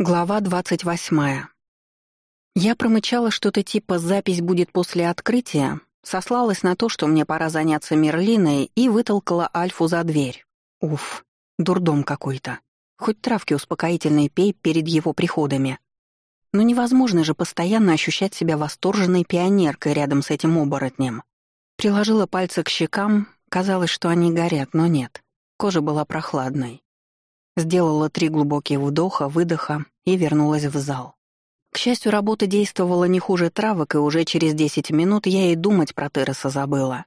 Глава двадцать восьмая. Я промычала что-то типа «запись будет после открытия», сослалась на то, что мне пора заняться Мерлиной, и вытолкала Альфу за дверь. Уф, дурдом какой-то. Хоть травки успокоительные пей перед его приходами. Но невозможно же постоянно ощущать себя восторженной пионеркой рядом с этим оборотнем. Приложила пальцы к щекам, казалось, что они горят, но нет. Кожа была прохладной. Сделала три глубоких вдоха, выдоха и вернулась в зал. К счастью, работа действовала не хуже травок, и уже через десять минут я и думать про Тереса забыла.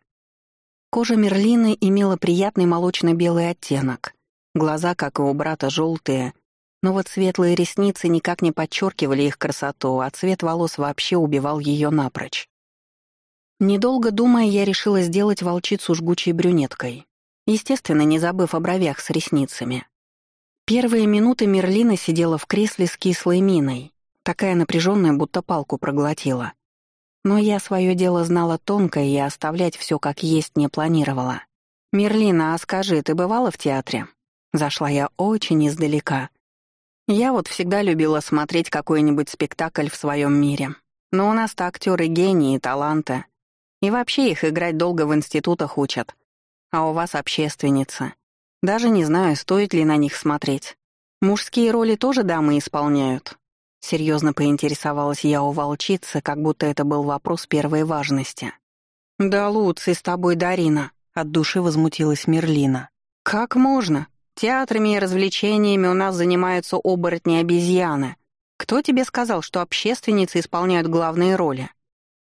Кожа Мерлины имела приятный молочно-белый оттенок. Глаза, как и у брата, желтые, но вот светлые ресницы никак не подчеркивали их красоту, а цвет волос вообще убивал ее напрочь. Недолго думая, я решила сделать волчицу жгучей брюнеткой. Естественно, не забыв о бровях с ресницами. Первые минуты Мерлина сидела в кресле с кислой миной, такая напряженная, будто палку проглотила. Но я свое дело знала тонко и оставлять все как есть не планировала. «Мерлина, а скажи, ты бывала в театре?» Зашла я очень издалека. Я вот всегда любила смотреть какой-нибудь спектакль в своем мире. Но у нас-то актеры гении, таланты. И вообще их играть долго в институтах учат. А у вас общественница. Даже не знаю, стоит ли на них смотреть. Мужские роли тоже дамы исполняют. Серьезно поинтересовалась я у волчицы, как будто это был вопрос первой важности. «Да, Луций, с тобой Дарина», — от души возмутилась Мерлина. «Как можно? Театрами и развлечениями у нас занимаются оборотни-обезьяны. Кто тебе сказал, что общественницы исполняют главные роли?»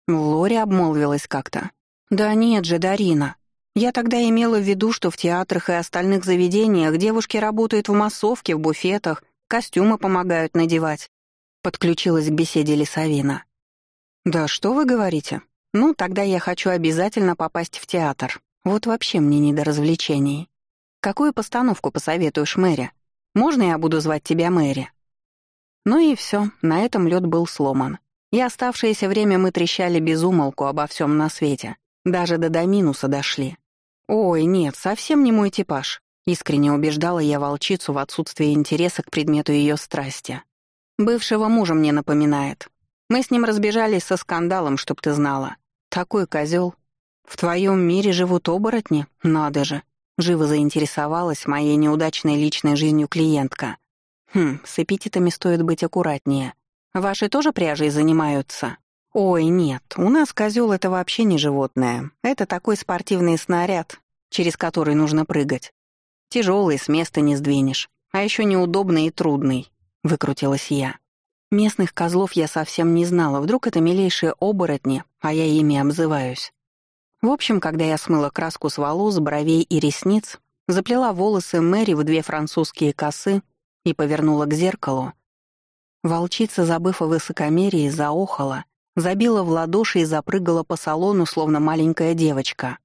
Лори обмолвилась как-то. «Да нет же, Дарина. Я тогда имела в виду, что в театрах и остальных заведениях девушки работают в массовке, в буфетах, костюмы помогают надевать. Подключилась к беседе Лисовина. «Да что вы говорите? Ну, тогда я хочу обязательно попасть в театр. Вот вообще мне не до развлечений. Какую постановку посоветуешь, Мэри? Можно я буду звать тебя Мэри?» Ну и все, на этом лед был сломан. И оставшееся время мы трещали без умолку обо всем на свете. Даже до Доминуса дошли. «Ой, нет, совсем не мой типаж», — искренне убеждала я волчицу в отсутствии интереса к предмету ее страсти. «Бывшего мужа мне напоминает. Мы с ним разбежались со скандалом, чтоб ты знала. Такой козел. В твоем мире живут оборотни? Надо же!» Живо заинтересовалась моей неудачной личной жизнью клиентка. «Хм, с эпитетами стоит быть аккуратнее. Ваши тоже пряжей занимаются?» «Ой, нет, у нас козел это вообще не животное. Это такой спортивный снаряд, через который нужно прыгать. Тяжелый, с места не сдвинешь. А еще неудобный и трудный», — выкрутилась я. Местных козлов я совсем не знала, вдруг это милейшие оборотни, а я ими обзываюсь. В общем, когда я смыла краску с волос, бровей и ресниц, заплела волосы Мэри в две французские косы и повернула к зеркалу, волчица, забыв о высокомерии, заохала — забила в ладоши и запрыгала по салону, словно маленькая девочка.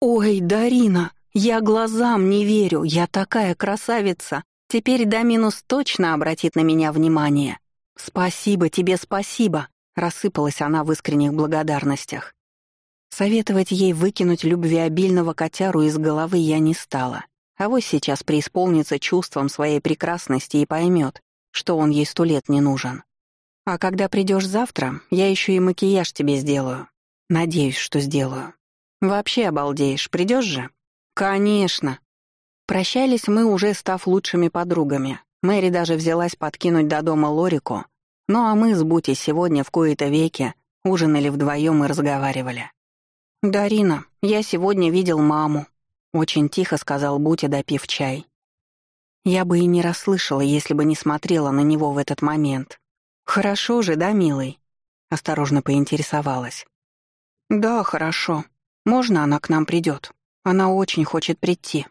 «Ой, Дарина, я глазам не верю, я такая красавица. Теперь Доминус точно обратит на меня внимание. Спасибо тебе, спасибо», — рассыпалась она в искренних благодарностях. Советовать ей выкинуть любвеобильного котяру из головы я не стала. А вот сейчас преисполнится чувством своей прекрасности и поймет, что он ей сто лет не нужен. А когда придешь завтра, я еще и макияж тебе сделаю. Надеюсь, что сделаю. Вообще обалдеешь, придешь же? Конечно. Прощались мы, уже став лучшими подругами. Мэри даже взялась подкинуть до дома Лорику. Ну а мы с Бути сегодня в кои-то веки ужинали вдвоем и разговаривали. «Дарина, я сегодня видел маму», — очень тихо сказал Бути, допив чай. Я бы и не расслышала, если бы не смотрела на него в этот момент. «Хорошо же, да, милый?» — осторожно поинтересовалась. «Да, хорошо. Можно она к нам придет? Она очень хочет прийти».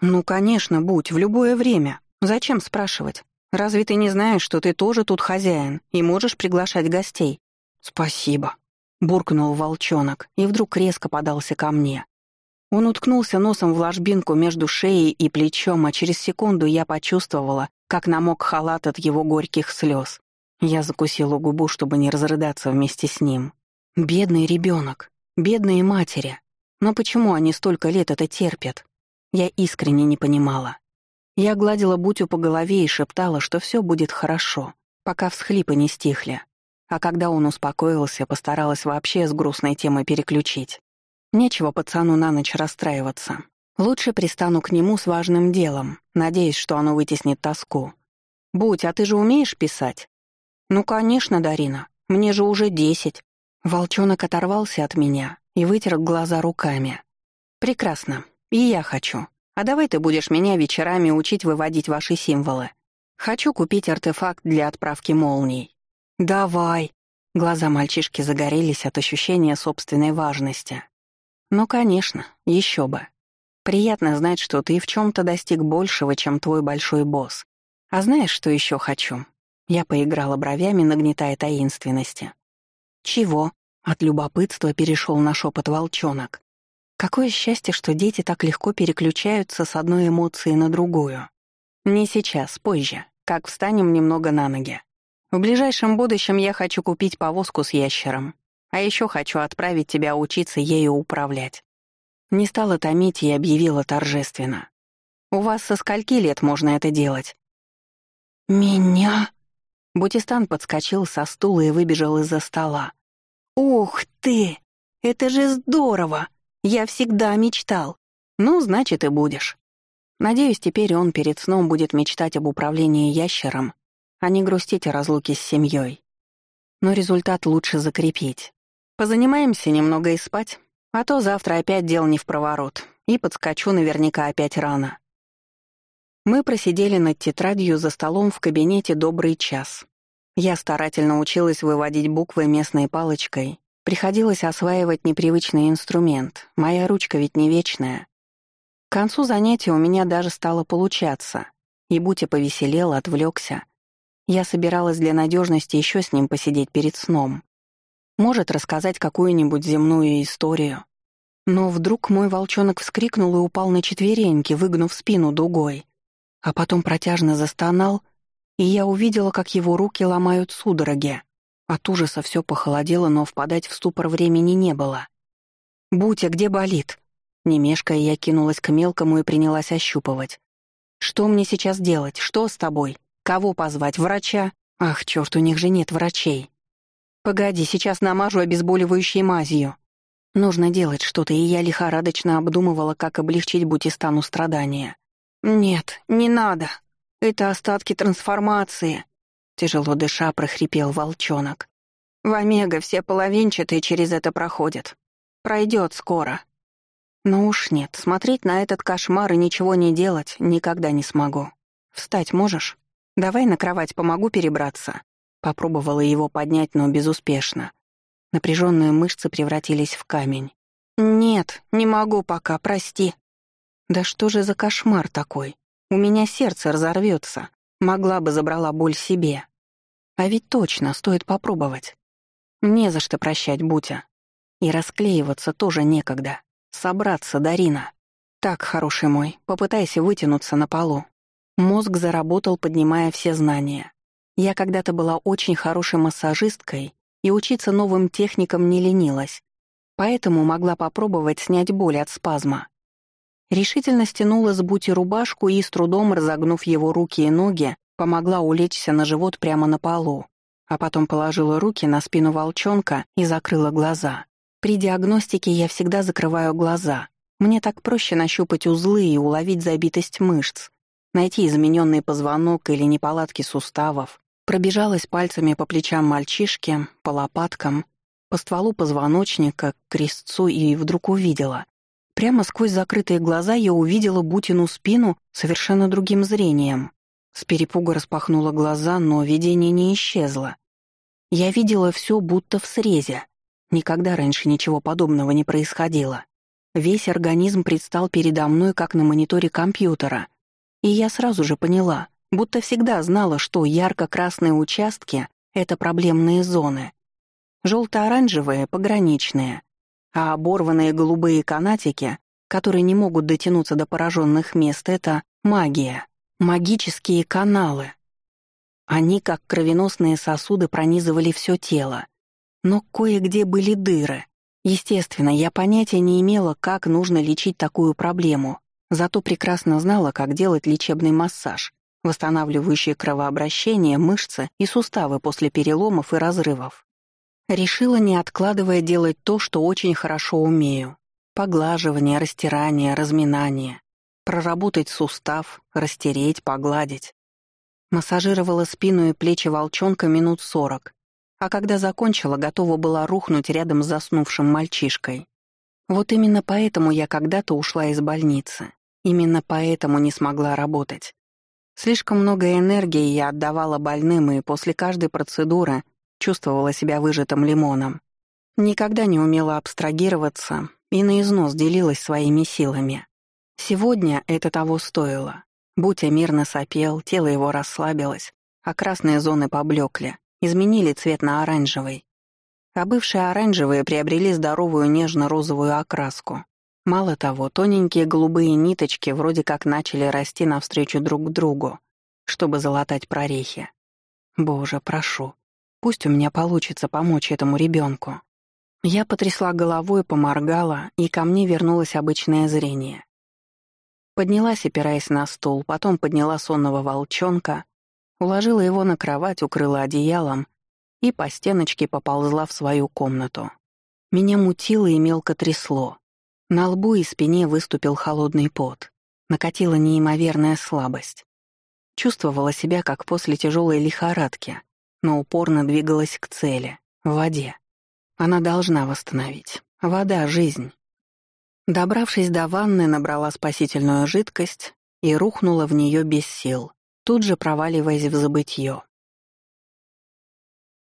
«Ну, конечно, будь, в любое время. Зачем спрашивать? Разве ты не знаешь, что ты тоже тут хозяин и можешь приглашать гостей?» «Спасибо», — буркнул волчонок и вдруг резко подался ко мне. Он уткнулся носом в ложбинку между шеей и плечом, а через секунду я почувствовала, как намок халат от его горьких слез. Я закусила губу, чтобы не разрыдаться вместе с ним. Бедный ребенок, бедные матери. Но почему они столько лет это терпят? Я искренне не понимала. Я гладила Бутю по голове и шептала, что все будет хорошо, пока всхлипы не стихли. А когда он успокоился, постаралась вообще с грустной темы переключить. Нечего пацану на ночь расстраиваться. Лучше пристану к нему с важным делом, надеясь, что оно вытеснит тоску. «Будь, а ты же умеешь писать?» «Ну, конечно, Дарина. Мне же уже десять». Волчонок оторвался от меня и вытер глаза руками. «Прекрасно. И я хочу. А давай ты будешь меня вечерами учить выводить ваши символы. Хочу купить артефакт для отправки молний». «Давай». Глаза мальчишки загорелись от ощущения собственной важности. «Ну, конечно, еще бы. Приятно знать, что ты в чем то достиг большего, чем твой большой босс. А знаешь, что еще хочу?» Я поиграла бровями, нагнетая таинственности. «Чего?» — от любопытства перешел на шепот волчонок. Какое счастье, что дети так легко переключаются с одной эмоции на другую. Не сейчас, позже, как встанем немного на ноги. В ближайшем будущем я хочу купить повозку с ящером. А еще хочу отправить тебя учиться ею управлять. Не стала томить и объявила торжественно. «У вас со скольки лет можно это делать?» «Меня?» Бутистан подскочил со стула и выбежал из-за стола. «Ух ты! Это же здорово! Я всегда мечтал. Ну, значит, и будешь. Надеюсь, теперь он перед сном будет мечтать об управлении ящером, а не грустить о разлуке с семьей. Но результат лучше закрепить. Позанимаемся немного и спать, а то завтра опять дел не в проворот, и подскочу наверняка опять рано. Мы просидели над тетрадью за столом в кабинете добрый час. Я старательно училась выводить буквы местной палочкой, Приходилось осваивать непривычный инструмент, моя ручка ведь не вечная. К концу занятия у меня даже стало получаться, и Бутя повеселел, отвлекся. Я собиралась для надежности еще с ним посидеть перед сном. Может, рассказать какую-нибудь земную историю. Но вдруг мой волчонок вскрикнул и упал на четвереньки, выгнув спину дугой. А потом протяжно застонал, и я увидела, как его руки ломают судороги. От ужаса все похолодело, но впадать в ступор времени не было. «Бутя, где болит?» Не мешкая, я кинулась к мелкому и принялась ощупывать. «Что мне сейчас делать? Что с тобой? Кого позвать? Врача? Ах, черт, у них же нет врачей. Погоди, сейчас намажу обезболивающей мазью. Нужно делать что-то, и я лихорадочно обдумывала, как облегчить Бутистану страдания. «Нет, не надо. Это остатки трансформации», Тяжело дыша, прохрипел волчонок. В Омега все половинчатые через это проходят. Пройдет скоро. Но уж нет, смотреть на этот кошмар и ничего не делать никогда не смогу. Встать можешь? Давай на кровать помогу перебраться. Попробовала его поднять, но безуспешно. Напряженные мышцы превратились в камень. «Нет, не могу пока, прости». «Да что же за кошмар такой? У меня сердце разорвется. Могла бы забрала боль себе. А ведь точно, стоит попробовать. Не за что прощать, Бутя. И расклеиваться тоже некогда. Собраться, Дарина. Так, хороший мой, попытайся вытянуться на полу. Мозг заработал, поднимая все знания. Я когда-то была очень хорошей массажисткой и учиться новым техникам не ленилась, поэтому могла попробовать снять боль от спазма. Решительно стянула с Бути рубашку и, с трудом разогнув его руки и ноги, помогла улечься на живот прямо на полу, а потом положила руки на спину волчонка и закрыла глаза. При диагностике я всегда закрываю глаза. Мне так проще нащупать узлы и уловить забитость мышц, найти измененный позвонок или неполадки суставов. Пробежалась пальцами по плечам мальчишки, по лопаткам, по стволу позвоночника, к крестцу и вдруг увидела. Прямо сквозь закрытые глаза я увидела Бутину спину совершенно другим зрением. С перепуга распахнула глаза, но видение не исчезло. Я видела все будто в срезе. Никогда раньше ничего подобного не происходило. Весь организм предстал передо мной, как на мониторе компьютера. И я сразу же поняла, будто всегда знала, что ярко-красные участки — это проблемные зоны. Желто-оранжевые — пограничные, а оборванные голубые канатики, которые не могут дотянуться до пораженных мест, — это магия. Магические каналы. Они, как кровеносные сосуды, пронизывали все тело. Но кое-где были дыры. Естественно, я понятия не имела, как нужно лечить такую проблему. Зато прекрасно знала, как делать лечебный массаж, восстанавливающий кровообращение, мышцы и суставы после переломов и разрывов. Решила, не откладывая, делать то, что очень хорошо умею. Поглаживание, растирание, разминание. Проработать сустав, растереть, погладить. Массажировала спину и плечи волчонка минут сорок, а когда закончила, готова была рухнуть рядом с заснувшим мальчишкой. Вот именно поэтому я когда-то ушла из больницы. Именно поэтому не смогла работать. Слишком много энергии я отдавала больным, и после каждой процедуры чувствовала себя выжатым лимоном. Никогда не умела абстрагироваться и на износ делилась своими силами. Сегодня это того стоило. Бутя мирно сопел, тело его расслабилось, а красные зоны поблекли, изменили цвет на оранжевый. А бывшие оранжевые приобрели здоровую нежно-розовую окраску. Мало того, тоненькие голубые ниточки вроде как начали расти навстречу друг другу, чтобы залатать прорехи. Боже, прошу, пусть у меня получится помочь этому ребенку. Я потрясла головой, поморгала, и ко мне вернулось обычное зрение. Поднялась, опираясь на стул, потом подняла сонного волчонка, уложила его на кровать, укрыла одеялом и по стеночке поползла в свою комнату. Меня мутило и мелко трясло. На лбу и спине выступил холодный пот. Накатила неимоверная слабость. Чувствовала себя, как после тяжелой лихорадки, но упорно двигалась к цели — в воде. Она должна восстановить. Вода — жизнь. Добравшись до ванны, набрала спасительную жидкость и рухнула в нее без сил, тут же проваливаясь в забытье.